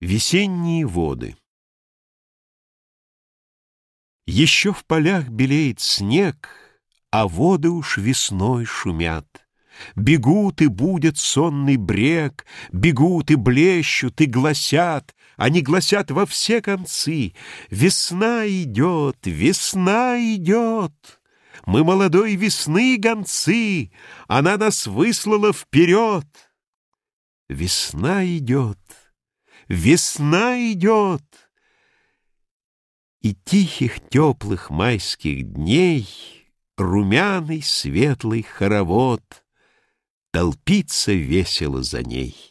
Весенние воды Еще в полях белеет снег, А воды уж весной шумят. Бегут и будет сонный брег, Бегут и блещут и гласят, Они гласят во все концы. Весна идет, весна идет. Мы молодой весны гонцы, Она нас выслала вперед. Весна идет, весна идет, И тихих теплых майских дней Румяный светлый хоровод Толпится весело за ней.